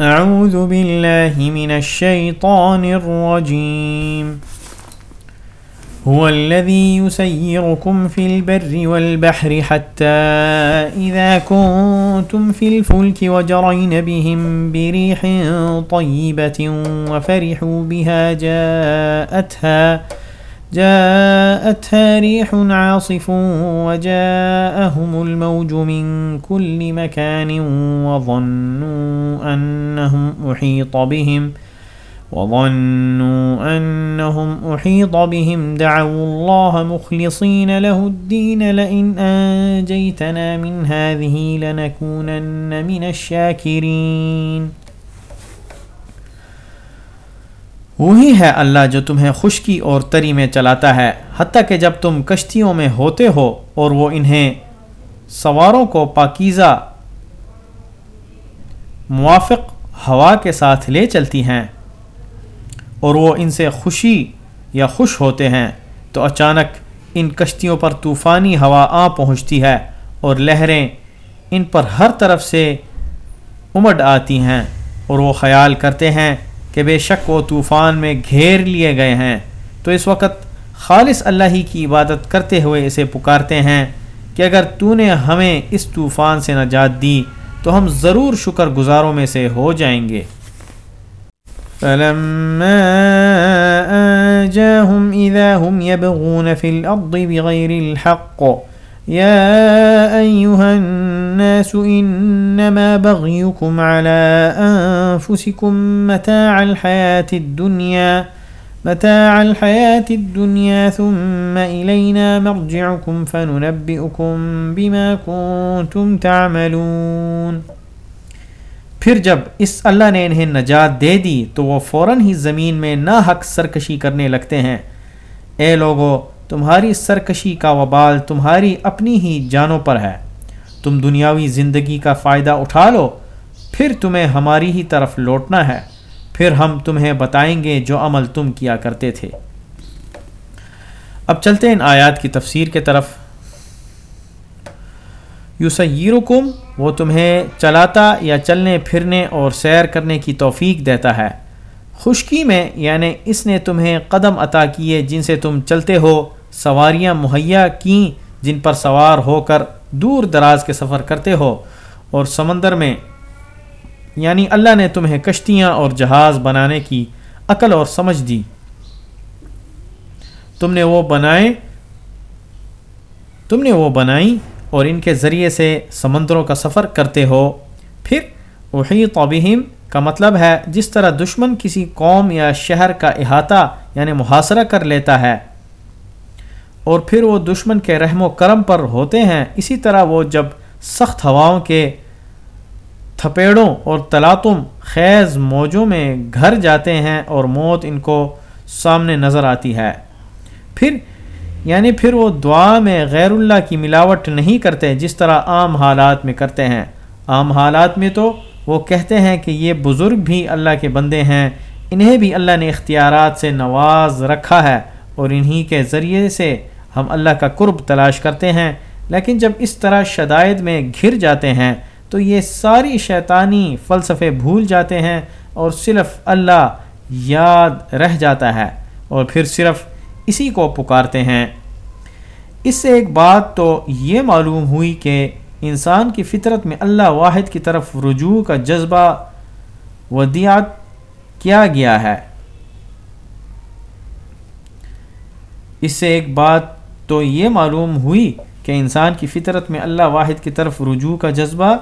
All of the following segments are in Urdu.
أعوذ بالله من الشيطان الرجيم. هو الذي يسيركم في البر والبحر حتى إذا كنتم في الفلك وجرين بهم بريح طيبة وفرحوا بها جاءتها جاءتها ريح عاصف وجاءهم الموج من كل مكان وظنوا أنهم أحيط بهم وظنوا أنهم أحيط بهم. دعوا الله مخلصين له الدين. لئن أنجيتنا من هذه لنكونن من الشاكرين. وہی ہے اللہ جو تمہیں خشکی اور تری میں چلاتا ہے، حتیٰ کہ جب تم کشتیوں میں ہوتے ہو اور وہ انہیں سواروں کو پاکیزہ موافق ہوا کے ساتھ لے چلتی ہیں اور وہ ان سے خوشی یا خوش ہوتے ہیں، تو اچانک ان کشتیوں پر طوفانی ہوا آ پہنچتی ہے اور لہریں ان پر ہر طرف سے امڈ آتی ہیں اور وہ خیال کرتے ہیں کہ بے شک وہ طوفان میں گھیر لیے گئے ہیں۔ تو اس وقت خالص اللہ ہی کی عبادت کرتے ہوئے اسے پکارتے ہیں کہ اگر تو نے ہمیں اس طوفان سے نجات دی، تو ہم ضرور شکر گزاروں میں سے ہو جائیں گے۔ فلما آجاهم إذا هم يبغون في الأرض بغير الحق يا أيها الناس إنما بغيكم على أنفسكم متاع الحياة الدنيا، متاع الحياة الدنيا ثم إلينا مرجعكم فننبئكم بما كنتم تعملون۔ پھر جب اس اللہ نے انہیں نجات دے دی تو وہ فوراً ہی زمین میں نا حق سرکشی کرنے لگتے ہیں۔ اے لوگو تمہاری سرکشی کا وبال تمہاری اپنی ہی جانوں پر ہے۔ تم دنیاوی زندگی کا فائدہ اٹھا لو، پھر تمہیں ہماری ہی طرف لوٹنا ہے۔ پھر ہم تمہیں بتائیں گے جو عمل تم کیا کرتے تھے۔ اب چلتے ہیں ان آیات کی تفسیر کے طرف۔ یوسیرکم وہ تمہیں چلاتا یا چلنے، پھرنے اور سیر کرنے کی توفیق دیتا ہے۔ خشکی میں یعنی اس نے تمہیں قدم عطا کیے جن سے تم چلتے ہو۔ سواریاں مہیا کیں جن پر سوار ہو کر دور دراز کے سفر کرتے ہو اور سمندر میں یعنی اللہ نے تمہیں کشتیاں اور جہاز بنانے کی عقل اور سمجھ دی۔ تم نے وہ بنائے، تم نے وہ بنائی اور ان کے ذریعے سے سمندروں کا سفر کرتے ہو۔ پھر وہی توبہم کا مطلب ہے، جس طرح دشمن کسی قوم یا شہر کا احاطہ یعنی محاصرہ کر لیتا ہے۔ اور پھر وہ دشمن کے رحم و کرم پر ہوتے ہیں۔ اسی طرح وہ جب سخت ہواؤں کے تھپیڑوں اور تلاتم خیز موجوں میں گھر جاتے ہیں اور موت ان کو سامنے نظر آتی ہے۔ پھر یعنی پھر وہ دعا میں غیر اللہ کی ملاوٹ نہیں کرتے جس طرح عام حالات میں کرتے ہیں۔ عام حالات میں تو وہ کہتے ہیں کہ یہ بزرگ بھی اللہ کے بندے ہیں، انہیں بھی اللہ نے اختیارات سے نواز رکھا ہے اور انہی کے ذریعے سے ہم اللہ کا قرب تلاش کرتے ہیں، لیکن جب اس طرح شدائد میں گھر جاتے ہیں، تو یہ ساری شیطانی فلسفے بھول جاتے ہیں اور صرف اللہ یاد رہ جاتا ہے اور پھر صرف اسی کو پکارتے ہیں۔ اس سے ایک بات تو یہ معلوم ہوئی کہ انسان کی فطرت میں اللہ واحد کی طرف رجوع کا جذبہ ودیات کیا گیا ہے۔ اس سے ایک بات تو یہ معلوم ہوئی کہ انسان کی فطرت میں اللہ واحد کی طرف رجوع کا جذبہ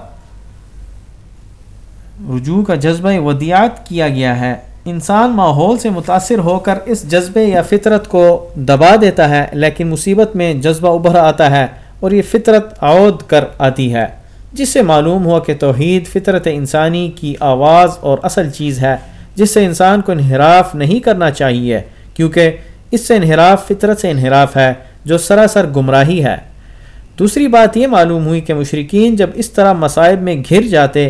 رجوع کا جذبہ ودیات کیا گیا ہے۔ انسان ماحول سے متاثر ہو کر اس جذبے یا فطرت کو دبا دیتا ہے، لیکن مصیبت میں جذبہ ابھر آتا ہے اور یہ فطرت عود کر آتی ہے۔ جس سے معلوم ہوا کہ توحید فطرت انسانی کی آواز اور اصل چیز ہے، جس سے انسان کو انحراف نہیں کرنا چاہیے، کیونکہ اس سے انحراف فطرت سے انحراف ہے۔ جو سراسر گمراہی ہے۔ دوسری بات یہ معلوم ہوئی کہ مشرقین جب اس طرح مصائب میں گھر جاتے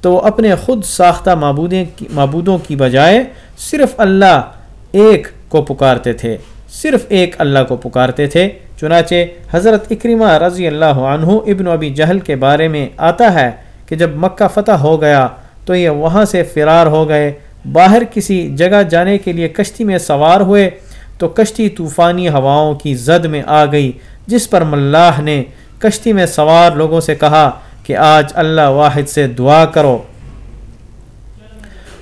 تو وہ اپنے خود ساختہ معبودیں معبودوں کی بجائے صرف اللہ ایک کو پکارتے تھے۔ صرف ایک اللہ کو پکارتے تھے۔ چنانچہ حضرت اکریمہ رضی اللہ عنہ ابن ابی جہل کے بارے میں آتا ہے کہ جب مکہ فتح ہو گیا تو یہ وہاں سے فرار ہو گئے۔ باہر کسی جگہ جانے کے لیے کشتی میں سوار ہوئے۔ تو کشتی طوفانی ہواؤں کی زد میں آ گئی، جس پر ملاح نے کشتی میں سوار لوگوں سے کہا کہ آج اللہ واحد سے دعا کرو۔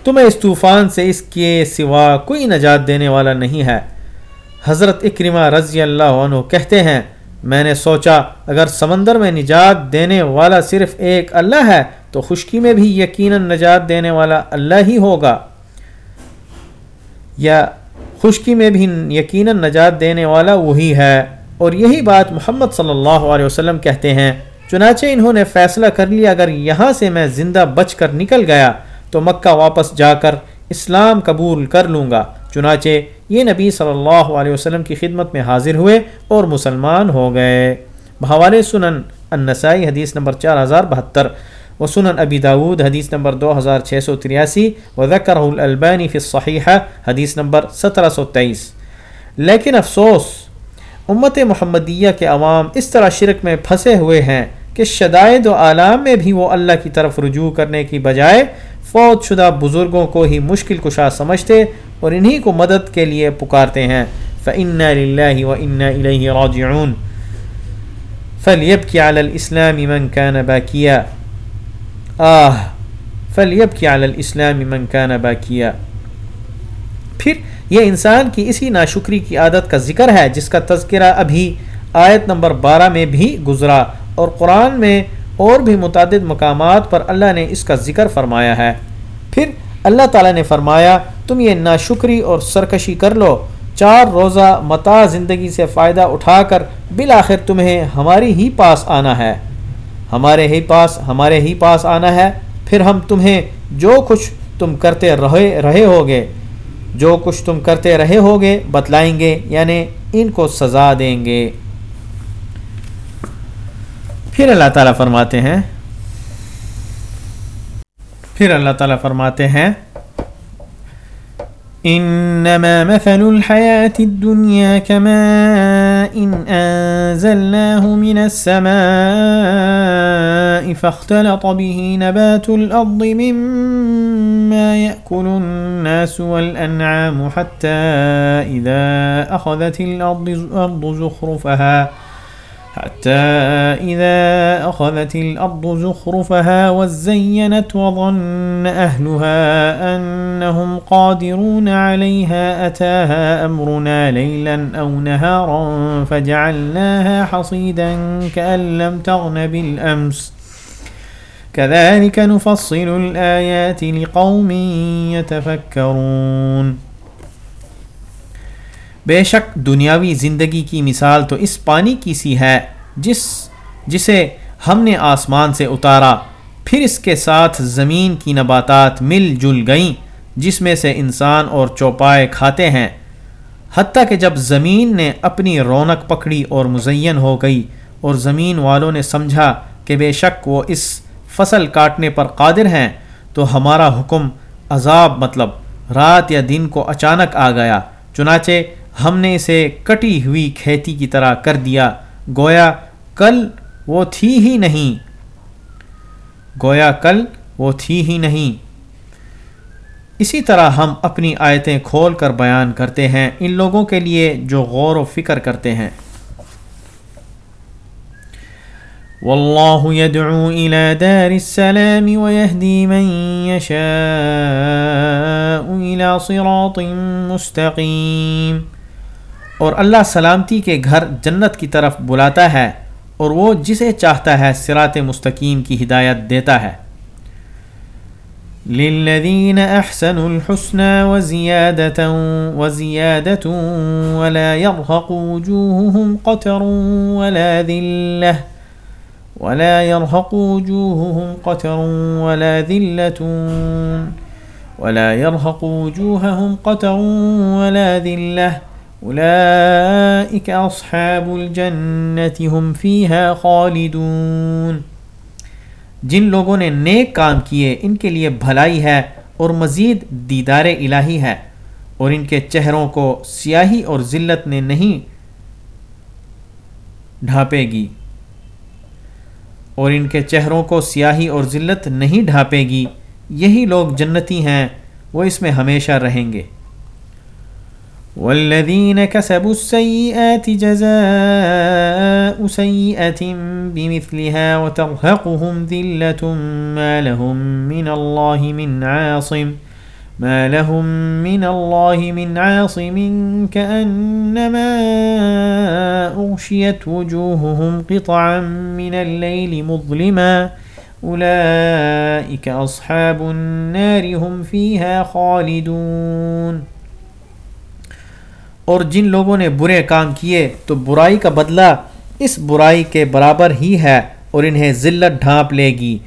تمہیں اس طوفان سے اس کے سوا کوئی نجات دینے والا نہیں ہے۔ حضرت اکرمہ رضی اللہ عنہ کہتے ہیں، میں نے سوچا، اگر سمندر میں نجات دینے والا صرف ایک اللہ ہے، تو خشکی میں بھی یقیناً نجات دینے والا اللہ ہی ہوگا۔ یا خشکی میں بھی یقیناً نجات دینے والا وہی ہے۔ اور یہی بات محمد صلی اللہ علیہ وسلم کہتے ہیں۔ چنانچہ انہوں نے فیصلہ کر لیا، اگر یہاں سے میں زندہ بچ کر نکل گیا، تو مکہ واپس جا کر اسلام قبول کر لوں گا۔ چنانچہ یہ نبی صلی اللہ علیہ وسلم کی خدمت میں حاضر ہوئے اور مسلمان ہو گئے۔ بحوال سنن النسائی حدیث نمبر چار ہزار بہتر۔ و سنن ابی داود، حدیث نمبر دو ہزار چھ سو تریاسی و ذکر البانی فی حدیث نمبر سترہ سو تیئیس۔ لیکن افسوس، امت محمدیہ کے عوام اس طرح شرک میں پھنسے ہوئے ہیں کہ شدائد و عالام میں بھی وہ اللہ کی طرف رجوع کرنے کی بجائے فوت شدہ بزرگوں کو ہی مشکل کشا سمجھتے اور انہی کو مدد کے لیے پکارتے ہیں۔ فن للہ و ان راجعون۔ فلیبکی علی الاسلام من کان باکیا آہ فلیبکی علی الاسلام من کان باکیا پھر یہ انسان کی اسی ناشکری کی عادت کا ذکر ہے جس کا تذکرہ ابھی آیت نمبر بارہ میں بھی گزرا اور قرآن میں اور بھی متعدد مقامات پر اللہ نے اس کا ذکر فرمایا ہے۔ پھر اللہ تعالیٰ نے فرمایا، تم یہ ناشکری اور سرکشی کر لو، چار روزہ متا زندگی سے فائدہ اٹھا کر بالآخر تمہیں ہماری ہی پاس آنا ہے۔ ہمارے ہی پاس، ہمارے ہی پاس آنا ہے، پھر ہم تمہیں جو کچھ تم کرتے رہے رہے ہوگے، جو کچھ تم کرتے رہے ہوگے، بتلائیں گے یعنی ان کو سزا دیں گے۔ پھر اللہ تعالیٰ فرماتے ہیں، پھر اللہ تعالیٰ فرماتے ہیں، انما مثل الحياة الدنيا كما ان انزلناه من السماء فاختلط به نبات الارض مما يأكل الناس والانعام حتى اذا اخذت الارض زخرفها، حتى إذا أخذت الأرض زخرفها وزينت وظن أهلها أنهم قادرون عليها أتاها أمرنا ليلا أو نهارا فجعلناها حصيدا كأن لم تغن بالأمس. كذلك نفصل الآيات لقوم يتفكرون. بے شک دنیاوی زندگی کی مثال تو اس پانی کی سی ہے جس، جسے ہم نے آسمان سے اتارا، پھر اس کے ساتھ زمین کی نباتات مل جل گئیں، جس میں سے انسان اور چوپائے کھاتے ہیں۔ حتیٰ کہ جب زمین نے اپنی رونق پکڑی اور مزین ہو گئی اور زمین والوں نے سمجھا کہ بے شک وہ اس فصل کاٹنے پر قادر ہیں، تو ہمارا حکم عذاب مطلب رات یا دن کو اچانک آ گیا۔ چنانچہ ہم نے اسے کٹی ہوئی کھیتی کی طرح کر دیا۔ گویا کل وہ تھی ہی نہیں۔ گویا کل وہ تھی ہی نہیں۔ اسی طرح ہم اپنی آیتیں کھول کر بیان کرتے ہیں۔ ان لوگوں کے لیے جو غور و فکر کرتے ہیں۔ واللہ يدعو الى دار السلام ويهدي من يشاء الى صراط مستقیم اور اللہ سلامتی کے گھر جنت کی طرف بلاتا ہے اور وہ جسے چاہتا ہے سرات مستقیم کی ہدایت دیتا ہے۔ للذین احسنوا الحسنى وزیادة وزیادة ولا يرهق وجوههم قتر ولا ذلة۔ ولا يرهق وجوههم قتر ولا ذلة ولا يرهق وجوههم قتر ولا ذلة. اولئك اصحاب الجنة هم فيها خالدون. جن لوگوں نے نیک کام کیے، ان کے لیے بھلائی ہے اور مزید دیدار الہی ہے، اور ان کے چہروں کو سیاہی اور ذلت نے نہیں ڈھانپے گی۔ اور ان کے چہروں کو سیاہی اور ذلت نہیں ڈھانپے گی۔ یہی لوگ جنتی ہیں، وہ اس میں ہمیشہ رہیں گے۔ والذین كسبوا السیئات جزاء سيئة بمثلها وترهقهم ذلة ما لهم من اللہ من عاصم ما لهم من الله من عاصم كأنما أغشيت وجوههم قطعا من الليل مظلما أولئك أصحاب النار هم فيها خالدون۔ اور جن لوگوں نے برے کام کیے تو برائی کا بدلہ اس برائی کے برابر ہی ہے اور انہیں ذلت ڈھانپ لے گی۔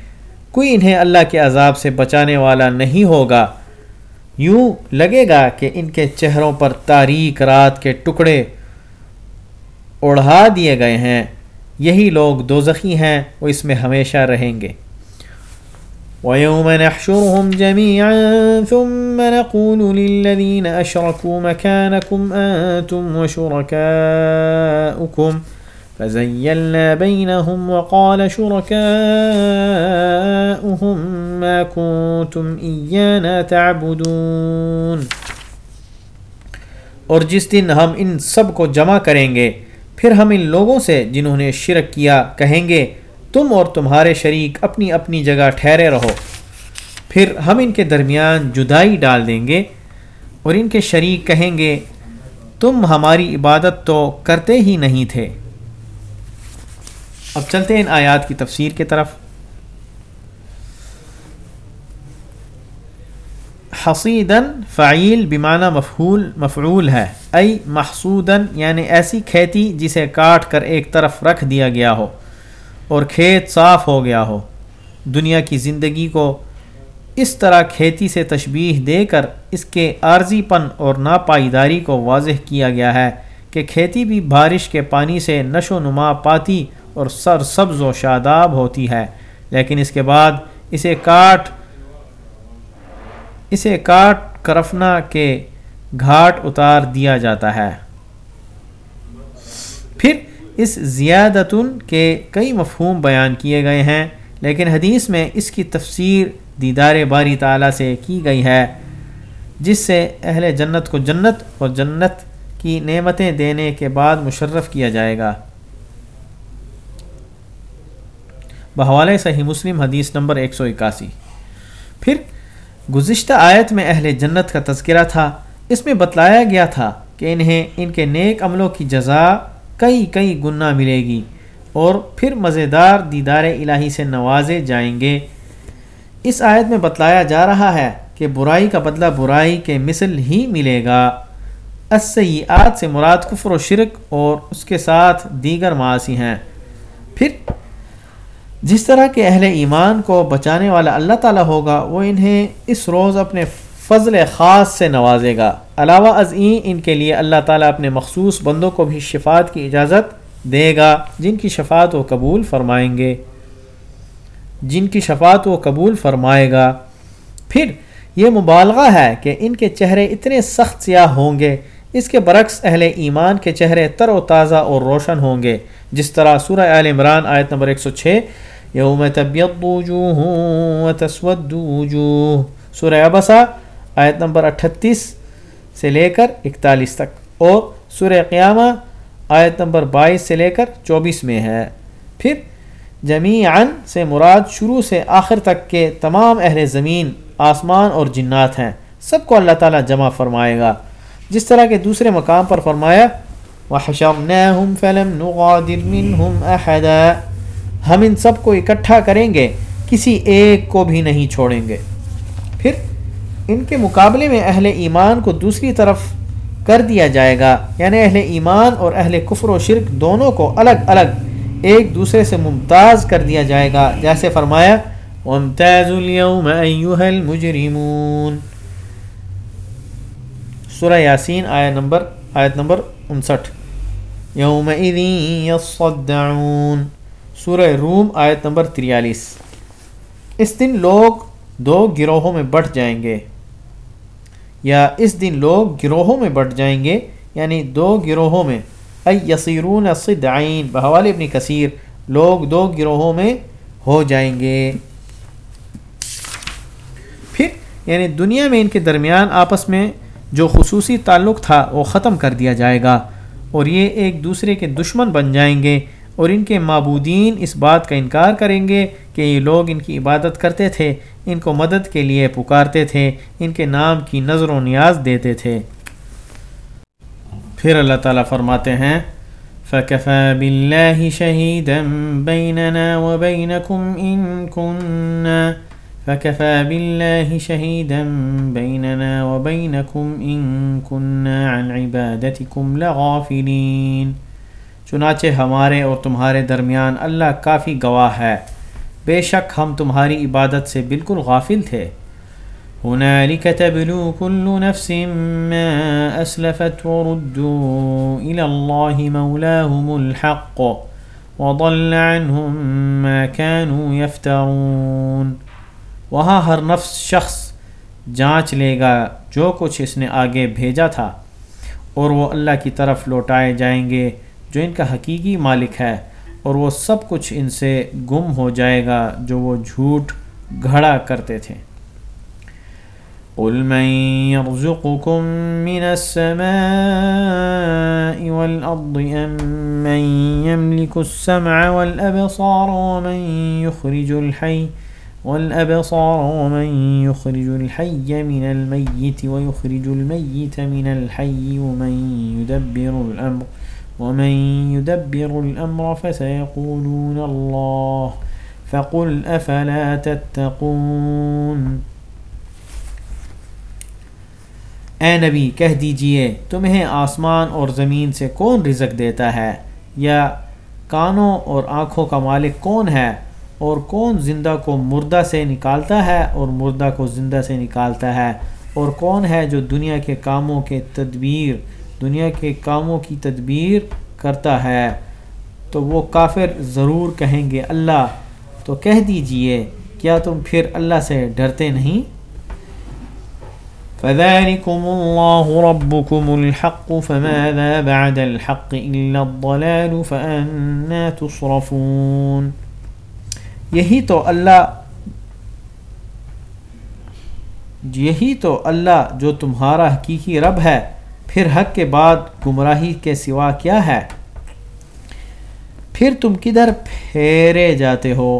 کوئی انہیں اللہ کے عذاب سے بچانے والا نہیں ہوگا۔ یوں لگے گا کہ ان کے چہروں پر تاریک رات کے ٹکڑے اڑھا دیے گئے ہیں۔ یہی لوگ دوزخی ہیں وہ اس میں ہمیشہ رہیں گے۔ ويوم نحشرهم جميعا ثم نقول للذين أشركوا مكانكم أنتم وشركاؤكم فزيلنا بينهم وقال شركاؤهم ما كنتم إيانا تعبدون۔ اور جس دن ہم ان سب کو جمع کریں گے، پھر ہم ان لوگوں سے جنہوں نے شرک کیا کہیں گے، تم اور تمہارے شریک اپنی اپنی جگہ ٹھہرے رہو۔ پھر ہم ان کے درمیان جدائی ڈال دیں گے اور ان کے شریک کہیں گے، تم ہماری عبادت تو کرتے ہی نہیں تھے۔ اب چلتے ہیں ان آیات کی تفسیر کی طرف۔ حسیدن فعیل بیمانہ مفعول مفعول ہے، ای محسودن یعنی ایسی کھیتی جسے کاٹ کر ایک طرف رکھ دیا گیا ہو اور کھیت صاف ہو گیا ہو۔ دنیا کی زندگی کو اس طرح کھیتی سے تشبیح دے کر اس کے عارضی پن اور ناپائیداری کو واضح کیا گیا ہے کہ کھیتی بھی بارش کے پانی سے نشو نما پاتی اور سر سبز و شاداب ہوتی ہے۔ لیکن اس کے بعد اسے کاٹ اسے کاٹ کرفنا کے گھاٹ اتار دیا جاتا ہے۔ پھر اس زیادتن کے کئی مفہوم بیان کیے گئے ہیں، لیکن حدیث میں اس کی تفسیر دیدار باری تعالیٰ سے کی گئی ہے، جس سے اہل جنت کو جنت اور جنت کی نعمتیں دینے کے بعد مشرف کیا جائے گا۔ بحوالے صحیح مسلم حدیث نمبر ایک سو اکاسی۔ پھر گزشتہ آیت میں اہل جنت کا تذکرہ تھا۔ اس میں بتلایا گیا تھا کہ انہیں ان کے نیک عملوں کی جزا کئی کئی گنا ملے گی اور پھر مزیدار دیدار الہی سے نوازے جائیں گے۔ اس آیت میں بتلایا جا رہا ہے کہ برائی کا بدلہ برائی کے مثل ہی ملے گا۔ اسیات سے مراد کفر و شرک اور اس کے ساتھ دیگر معاشی ہیں۔ پھر جس طرح کے اہل ایمان کو بچانے والا اللہ تعالیٰ ہوگا، وہ انہیں اس روز اپنے فضل خاص سے نوازے گا۔ علاوہ ازیں ان کے لیے اللہ تعالیٰ اپنے مخصوص بندوں کو بھی شفات کی اجازت دے گا، جن کی شفات وہ قبول فرمائیں گے۔ جن کی شفات وہ قبول فرمائے گا۔ پھر یہ مبالغہ ہے کہ ان کے چہرے اتنے سخت سیاہ ہوں گے اس کے برعکس اہل ایمان کے چہرے تر و تازہ اور روشن ہوں گے۔ جس طرح سورہ آل عمران آیت نمبر 106 یوم طبیت وجوہ تسود وجوہ۔ سورہ ابسا آیت نمبر اٹھتیس سے لے کر اکتالیس تک اور سورہ قیامہ آیت نمبر بائیس سے لے کر چوبیس میں ہے۔ پھر جمیعاً سے مراد شروع سے آخر تک کے تمام اہل زمین، آسمان اور جنات ہیں۔ سب کو اللہ تعالیٰ جمع فرمائے گا۔ جس طرح کے دوسرے مقام پر فرمایا فَلَمْ نُغَادِرْ مِنْهُمْ أَحَدًا۔ ہم ان سب کو اکٹھا کریں گے، کسی ایک کو بھی نہیں چھوڑیں گے۔ پھر ان کے مقابلے میں اہل ایمان کو دوسری طرف کر دیا جائے گا۔ یعنی اہل ایمان اور اہل کفر و شرک دونوں کو الگ الگ ایک دوسرے سے ممتاز کر دیا جائے گا۔ جیسے فرمایا وَامْتَازُ الْيَوْمَ أَيُّهَا الْمُجْرِمُونَ۔ سورہ یاسین، آیت نمبر آیت نمبر انسٹھ۔ یومئذ یصدعون۔ سورہ روم، آیت نمبر تریالیس۔ اس دن لوگ دو گروہوں میں بٹ جائیں گے۔ یا اس دن لوگ گروہوں میں بٹ جائیں گے یعنی دو گروہوں میں۔ اے یسیرون صدعین۔ بحوال ابن کثیر، لوگ دو گروہوں میں ہو جائیں گے۔ پھر یعنی دنیا میں ان کے درمیان آپس میں جو خصوصی تعلق تھا وہ ختم کر دیا جائے گا اور یہ ایک دوسرے کے دشمن بن جائیں گے اور ان کے معبودین اس بات کا انکار کریں گے کہ یہ لوگ ان کی عبادت کرتے تھے، ان کو مدد کے لیے پکارتے تھے، ان کے نام کی نظر و نیاز دیتے تھے۔ پھر اللہ تعالیٰ فرماتے ہیں، فَكَفَى بِاللَّهِ شَهِيدًا بَيْنَنَا وَبَيْنَكُمْ إِن كُنَّا فَكَفَى بِاللَّهِ شَهِيدًا بَيْنَنَا وَبَيْنَكُمْ إِن كُنَّا عَنْ عِبَادَتِكُمْ لَغَافِلِينَ۔ چنانچہ ہمارے اور تمہارے درمیان اللہ کافی گواہ ہے۔ بے شک ہم تمہاری عبادت سے بالکل غافل تھے۔ هنالك تبلو كل نفس ما أسلفت وردوا إلى الله مولاهم الحق وضل عنهم ما كانوا يفترون۔ وہاں ہر نفس شخص جانچ لے گا جو کچھ اس نے آگے بھیجا تھا، اور وہ اللہ کی طرف لوٹائے جائیں گے جو ان کا حقیقی مالک ہے، اور وہ سب کچھ ان سے گم ہو جائے گا جو وہ جھوٹ گھڑا کرتے تھے۔ قل من يرزقكم من السماء والأرض أم من يملك السمع والأبصار ومن يخرج الحي والأبصار ومن يخرج الحي من الميت ويخرج الميت من الحي ومن يدبر الأمر ومن يدبر الأمر فسيقولون الله فقل أفلا تتقون اے نبی، کہہ دیجیے، تمہیں آسمان اور زمین سے کون رزق دیتا ہے؟ یا کانوں اور آنکھوں کا مالک کون ہے؟ اور کون زندہ کو مردہ سے نکالتا ہے اور مردہ کو زندہ سے نکالتا ہے؟ اور کون ہے جو دنیا کے کاموں کے تدبیر، دنیا کے کاموں کی تدبیر کرتا ہے؟ تو وہ کافر ضرور کہیں گے، اللہ، تو کہہ دیجیے، کیا تم پھر اللہ سے ڈرتے نہیں؟ فذلكم الله ربكم الحق، فماذا بعد الحق إلا الضلال فأنا تصرفون یہی تو اللہ یہی تو اللہ جو تمہارا حقیقی رب ہے، پھر حق کے بعد گمراہی کے سوا کیا ہے؟ پھر تم کدھر پھیرے جاتے ہو؟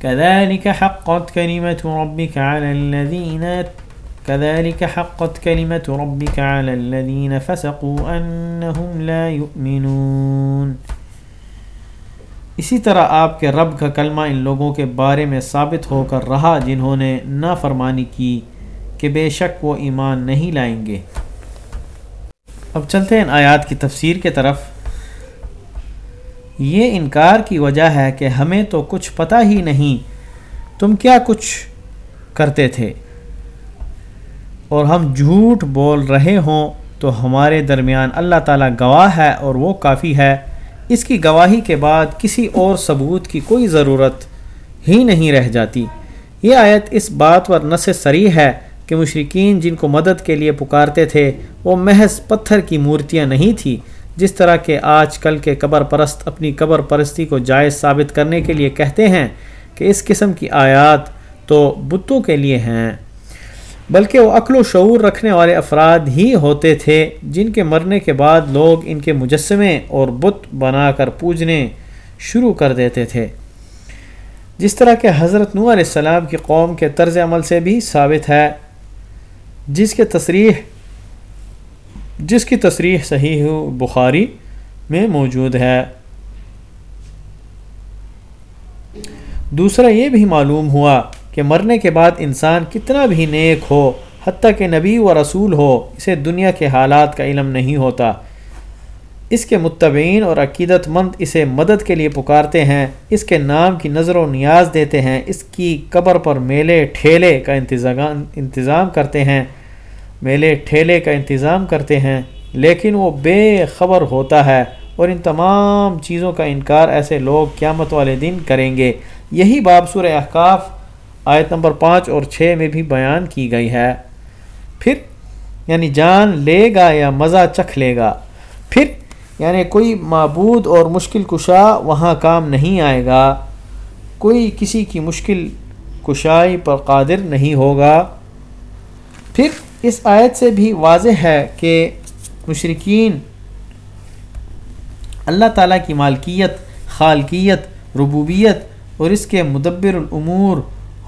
كذلك حقت كلمة ربك على الذين كذلك حقت كلمة ربك على الذين فسقوا أنهم لا يؤمنون. اسی طرح آپ کے رب کا کلمہ ان لوگوں کے بارے میں ثابت ہو کر رہا جنہوں نے نافرمانی کی کہ بے شک وہ ایمان نہیں لائیں گے۔ اب چلتے ہیں ان آیات کی تفسیر کے طرف۔ یہ انکار کی وجہ ہے کہ ہمیں تو کچھ پتہ ہی نہیں تم کیا کچھ کرتے تھے۔ اور ہم جھوٹ بول رہے ہوں تو ہمارے درمیان اللہ تعالیٰ گواہ ہے اور وہ کافی ہے۔ اس کی گواہی کے بعد کسی اور ثبوت کی کوئی ضرورت ہی نہیں رہ جاتی۔ یہ آیت اس بات پر نس سری ہے کہ مشرقین جن کو مدد کے لیے پکارتے تھے، وہ محض پتھر کی مورتیاں نہیں تھیں، جس طرح کہ آج کل کے قبر پرست اپنی قبر پرستی کو جائز ثابت کرنے کے لیے کہتے ہیں کہ اس قسم کی آیات تو بتوں کے لیے ہیں۔ بلکہ وہ عقل و شعور رکھنے والے افراد ہی ہوتے تھے جن کے مرنے کے بعد لوگ ان کے مجسمے اور بت بنا کر پوجنے شروع کر دیتے تھے۔ جس طرح کہ حضرت نو علیہ السلام کی قوم کے طرز عمل سے بھی ثابت ہے، جس کے تصریح، جس کی تصریح صحیح بخاری میں موجود ہے۔ دوسرا یہ بھی معلوم ہوا کہ مرنے کے بعد انسان کتنا بھی نیک ہو، حتیٰ کہ نبی و رسول ہو، اسے دنیا کے حالات کا علم نہیں ہوتا۔ اس کے متبعین اور عقیدت مند اسے مدد کے لیے پکارتے ہیں، اس کے نام کی نظر و نیاز دیتے ہیں، اس کی قبر پر میلے ٹھیلے کا انتظام انتظام کرتے ہیں۔ میلے ٹھیلے کا انتظام کرتے ہیں، لیکن وہ بے خبر ہوتا ہے اور ان تمام چیزوں کا انکار ایسے لوگ قیامت والے دن کریں گے۔ یہی باب سورہ احکاف آیت نمبر پانچ اور چھ میں بھی بیان کی گئی ہے۔ پھر یعنی جان لے گا یا مزہ چکھ لے گا۔ پھر یعنی کوئی معبود اور مشکل کشا وہاں کام نہیں آئے گا۔ کوئی کسی کی مشکل کشائی پر قادر نہیں ہوگا۔ پھر، اس آیت سے بھی واضح ہے کہ مشرقین اللہ تعالیٰ کی مالکیت، خالقیت، ربوبیت اور اس کے مدبر الامور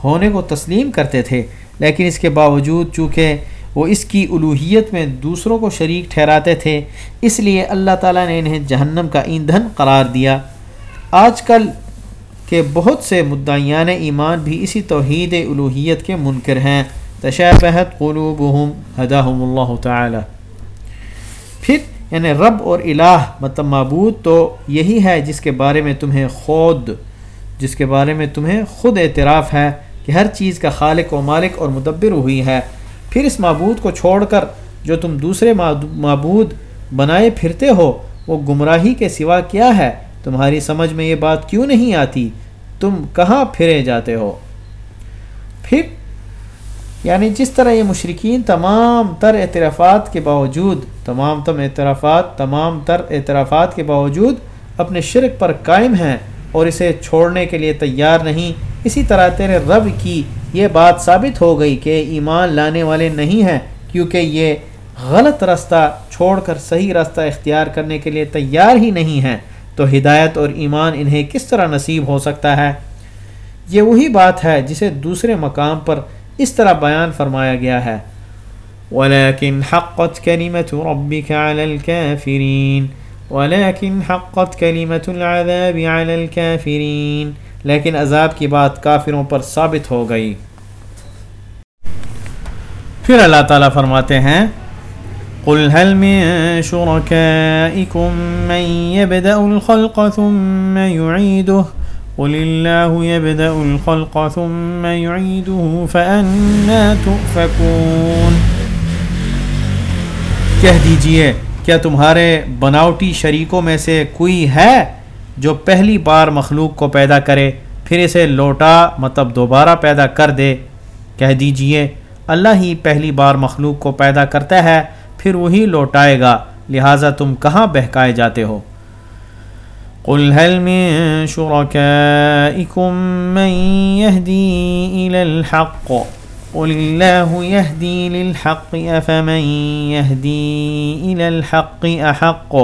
ہونے کو تسلیم کرتے تھے، لیکن اس کے باوجود چونکہ وہ اس کی الوحیت میں دوسروں کو شریک ٹھہراتے تھے، اس لیے اللہ تعالیٰ نے انہیں جہنم کا ایندھن قرار دیا۔ آج کل کے بہت سے مدعیان ایمان بھی اسی توحید الوحیت کے منکر ہیں۔ تشابہت قلوبہم، ہداہم اللہ تعالی۔ پھر یعنی رب اور الہ مطلب معبود تو یہی ہے جس کے بارے میں تمہیں خود، جس کے بارے میں تمہیں خود اعتراف ہے۔ کہ ہر چیز کا خالق و مالک اور مدبر ہوئی ہے پھر اس معبود کو چھوڑ کر جو تم دوسرے معبود بنائے پھرتے ہو، وہ گمراہی کے سوا کیا ہے؟ تمہاری سمجھ میں یہ بات کیوں نہیں آتی؟ تم کہاں پھرے جاتے ہو؟ پھر یعنی جس طرح یہ مشرقین تمام تر اعترافات کے باوجود، تمام تم اعترافات، تمام تر اعترافات کے باوجود اپنے شرک پر قائم ہیں اور اسے چھوڑنے کے لیے تیار نہیں۔ اسی طرح تیرے رب کی یہ بات ثابت ہو گئی کہ ایمان لانے والے نہیں ہیں، کیونکہ یہ غلط راستہ چھوڑ کر صحیح راستہ اختیار کرنے کے لیے تیار ہی نہیں ہیں۔ تو ہدایت اور ایمان انہیں کس طرح نصیب ہو سکتا ہے؟ یہ وہی بات ہے جسے دوسرے مقام پر اس طرح بیان فرمایا گیا ہے۔ وَلَكِنْ حَقَّتْ كَلِمَةُ رَبِّكَ عَلَى الْكَافِرِينَ۔ وَلَكِنْ حَقَّتْ كَلِمَةُ الْعَذَابِ عَلَى الْكَافِرِينَ لیکن عذاب کی بات کافروں پر ثابت ہو گئی۔ پھر اللہ تعالیٰ فرماتے ہیں، قل هل من شركائكم من يبدأ الخلق ثم يعيده قل الله يبدأ الخلق ثم يعيده فأنا تؤفكون کہہ دیجیے کیا تمہارے بناوٹی شریکوں میں سے کوئی ہے جو پہلی بار مخلوق کو پیدا کرے، پھر اسے لوٹا مطلب دوبارہ پیدا کر دے؟ کہہ دیجیے، اللہ ہی پہلی بار مخلوق کو پیدا کرتا ہے، پھر وہی لوٹائے گا، لہٰذا تم کہاں بہکائے جاتے ہو؟ قل هل من شركائكم من يهدي إلى الحق؟ قل الله يهدي للحق أفمن يهدي إلى الحق أحق؟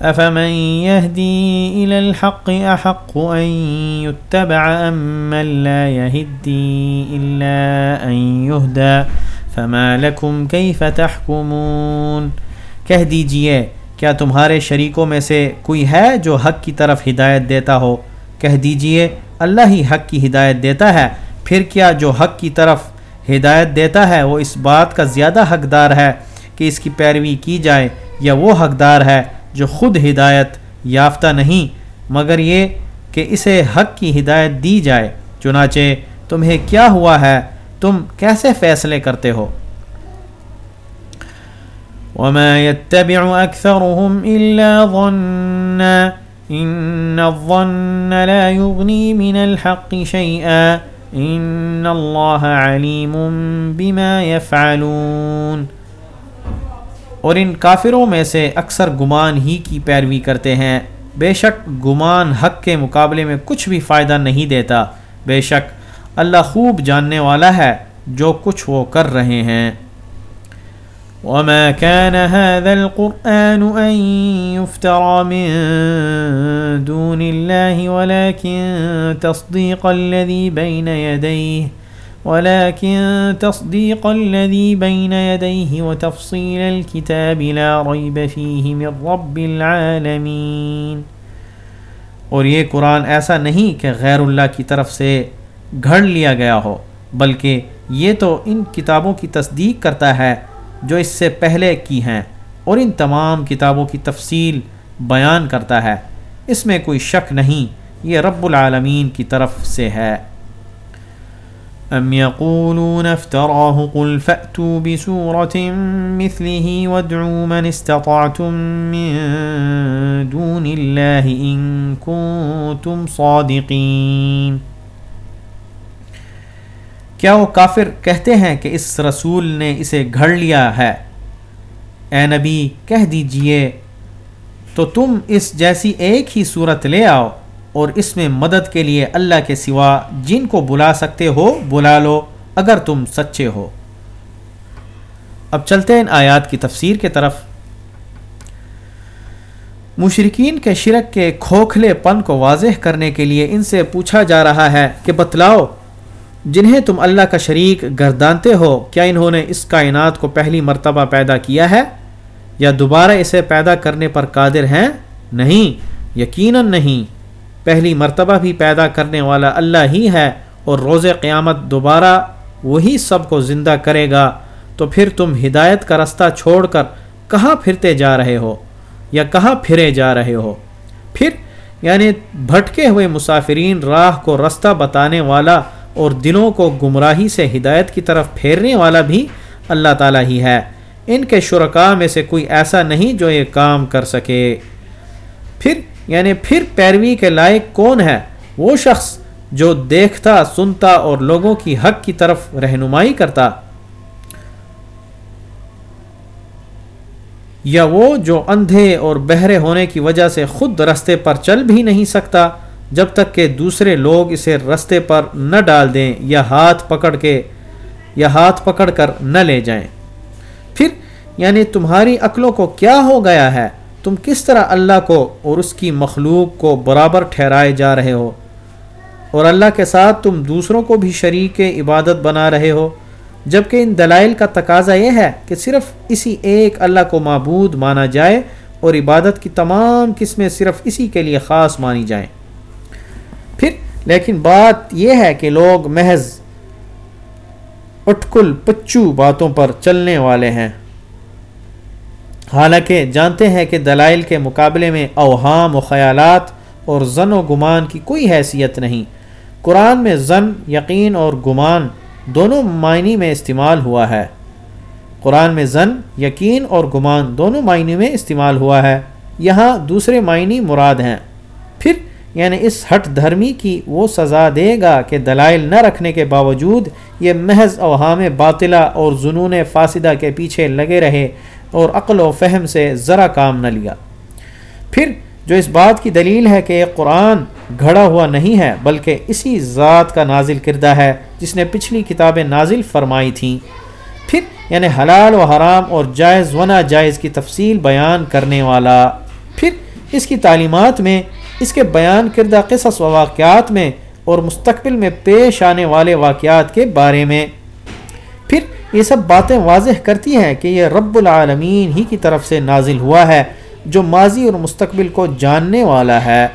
أفمن يهدي إلى الحق أحق أن يتبع أم من لا يهدي إلا أن يهدى؟ فما لكم كيف تحكمون؟ کہہ دیجیے، کیا تمہارے شریکوں میں سے کوئی ہے جو حق کی طرف ہدایت دیتا ہو؟ کہہ دیجیے، اللہ ہی حق کی ہدایت دیتا ہے۔ پھر کیا جو حق کی طرف ہدایت دیتا ہے، وہ اس بات کا زیادہ حقدار ہے کہ اس کی پیروی کی جائے یا وہ حقدار ہے جو خود ہدایت یافتہ نہیں، مگر یہ کہ اسے حق کی ہدایت دی جائے۔ چنانچہ، تمہیں کیا ہوا ہے؟ تم کیسے فیصلے کرتے ہو؟ وما يتبع أكثرهم إلا ظنا إن الظن لا يغني من الحق شيئا۔ ان اللہ علیم بما يفعلون۔ اور ان کافروں میں سے اکثر گمان ہی کی پیروی کرتے ہیں۔ بے شک گمان حق کے مقابلے میں کچھ بھی فائدہ نہیں دیتا۔ بے شک اللہ خوب جاننے والا ہے جو کچھ وہ کر رہے ہیں۔ وما كان هذا القرآن أن يفترى من دون الله ولكن تصديق الذي بين يديه ولكن تصديق الذي بين يديه وتفصيل الكتاب لا ريب فيه من رب العالمين۔ اور یہ قرآن ایسا نہیں کہ غیر اللہ کی طرف سے گھڑ لیا گیا ہو، بلکہ یہ تو ان کتابوں کی تصدیق کرتا ہے۔ جو اس سے پہلے کی ہیں اور ان تمام کتابوں کی تفصیل بیان کرتا ہے۔ اس میں کوئی شک نہیں، یہ رب العالمین کی طرف سے ہے۔ ام يقولون افتراه قل فأتوا بسورة مثله وادعوا من استطعتم من دون الله إن كنتم صادقين۔ کیا وہ کافر کہتے ہیں کہ اس رسول نے اسے گھڑ لیا ہے؟ اے نبی، کہہ دیجیے، تو تم اس جیسی ایک ہی صورت لے آؤ اور اس میں مدد کے لیے اللہ کے سوا جن کو بلا سکتے ہو بلا لو اگر تم سچے ہو۔ اب چلتے ہیں ان آیات کی تفسیر کے طرف۔ مشرقین کے شرک کے کھوکھلے پن کو واضح کرنے کے لیے ان سے پوچھا جا رہا ہے کہ بتلاؤ جنہیں تم اللہ کا شریک گردانتے ہو، کیا انہوں نے اس کائنات کو پہلی مرتبہ پیدا کیا ہے؟ یا دوبارہ اسے پیدا کرنے پر قادر ہیں؟ نہیں، یقیناً نہیں۔ پہلی مرتبہ بھی پیدا کرنے والا اللہ ہی ہے اور روز قیامت دوبارہ وہی سب کو زندہ کرے گا۔ تو پھر تم ہدایت کا رستہ چھوڑ کر کہاں پھرتے جا رہے ہو؟ یا کہاں پھرے جا رہے ہو؟ پھر یعنی بھٹکے ہوئے مسافرین راہ کو رستہ بتانے والا اور دلوں کو گمراہی سے ہدایت کی طرف پھیرنے والا بھی اللہ تعالیٰ ہی ہے۔ ان کے شرکا میں سے کوئی ایسا نہیں جو یہ کام کر سکے۔ پھر یعنی پھر پیروی کے لائق کون ہے؟ وہ شخص جو دیکھتا، سنتا اور لوگوں کی حق کی طرف رہنمائی کرتا۔ یا وہ جو اندھے اور بہرے ہونے کی وجہ سے خود رستے پر چل بھی نہیں سکتا۔ جب تک کہ دوسرے لوگ اسے رستے پر نہ ڈال دیں یا ہاتھ پکڑ کے یا ہاتھ پکڑ کر نہ لے جائیں۔ پھر یعنی تمہاری عقلوں کو کیا ہو گیا ہے؟ تم کس طرح اللہ کو اور اس کی مخلوق کو برابر ٹھہرائے جا رہے ہو؟ اور اللہ کے ساتھ تم دوسروں کو بھی شریک عبادت بنا رہے ہو؟ جبکہ ان دلائل کا تقاضا یہ ہے کہ صرف اسی ایک اللہ کو معبود مانا جائے اور عبادت کی تمام قسمیں صرف اسی کے لیے خاص مانی جائیں۔ لیکن بات یہ ہے کہ لوگ محض اٹکل پچو باتوں پر چلنے والے ہیں۔ حالانکہ جانتے ہیں کہ دلائل کے مقابلے میں اوہام و خیالات اور زن و گمان کی کوئی حیثیت نہیں۔ قرآن میں زن، یقین اور گمان دونوں معنی میں استعمال ہوا ہے۔ قرآن میں زن، یقین اور گمان دونوں معنی میں استعمال ہوا ہے۔ یہاں دوسرے معنی مراد ہیں۔ پھر یعنی اس ہٹ دھرمی کی وہ سزا دے گا کہ دلائل نہ رکھنے کے باوجود یہ محض اوہام باطلا اور جنون فاصدہ کے پیچھے لگے رہے اور عقل و فہم سے ذرا کام نہ لیا۔ پھر جو اس بات کی دلیل ہے کہ یہ قرآن گھڑا ہوا نہیں ہے، بلکہ اسی ذات کا نازل کردہ ہے جس نے پچھلی کتابیں نازل فرمائی تھیں۔ پھر یعنی حلال و حرام اور جائز و ناجائز کی تفصیل بیان کرنے والا۔ پھر اس کی تعلیمات میں اس کے بیان کردہ قصص و واقعات میں اور مستقبل میں پیش آنے والے واقعات کے بارے میں۔ پھر یہ سب باتیں واضح کرتی ہیں کہ یہ رب العالمین ہی کی طرف سے نازل ہوا ہے، جو ماضی اور مستقبل کو جاننے والا ہے۔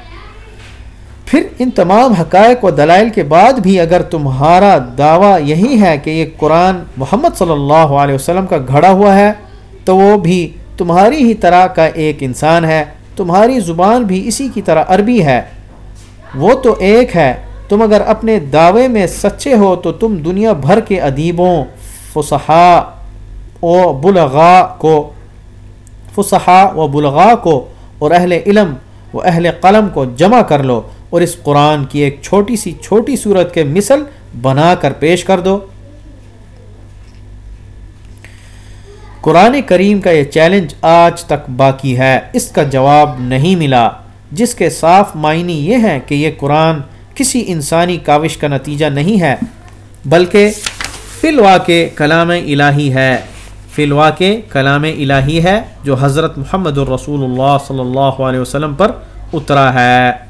پھر ان تمام حقائق و دلائل کے بعد بھی اگر تمہارا دعویٰ یہی ہے کہ یہ قرآن محمد صلی اللہ علیہ وسلم کا گھڑا ہوا ہے، تو وہ بھی تمہاری ہی طرح کا ایک انسان ہے۔ تمہاری زبان بھی اسی کی طرح عربی ہے۔ وہ تو ایک ہے۔ تم اگر اپنے دعوے میں سچے ہو تو تم دنیا بھر کے ادیبوں فصحا و بلغا کو فصحا و بلغا کو اور اہل علم و اہل قلم کو جمع کر لو اور اس قرآن کی ایک چھوٹی سی چھوٹی صورت کے مثل بنا کر پیش کر دو۔ قرآن کریم کا یہ چیلنج آج تک باقی ہے۔ اس کا جواب نہیں ملا۔ جس کے صاف معنی یہ ہے کہ یہ قرآن کسی انسانی کاوش کا نتیجہ نہیں ہے، بلکہ فی الواقع کلام الہی ہے۔ فی الواقع کلام الہی ہے، جو حضرت محمد الرسول اللہ صلی اللہ علیہ وسلم پر اترا ہے۔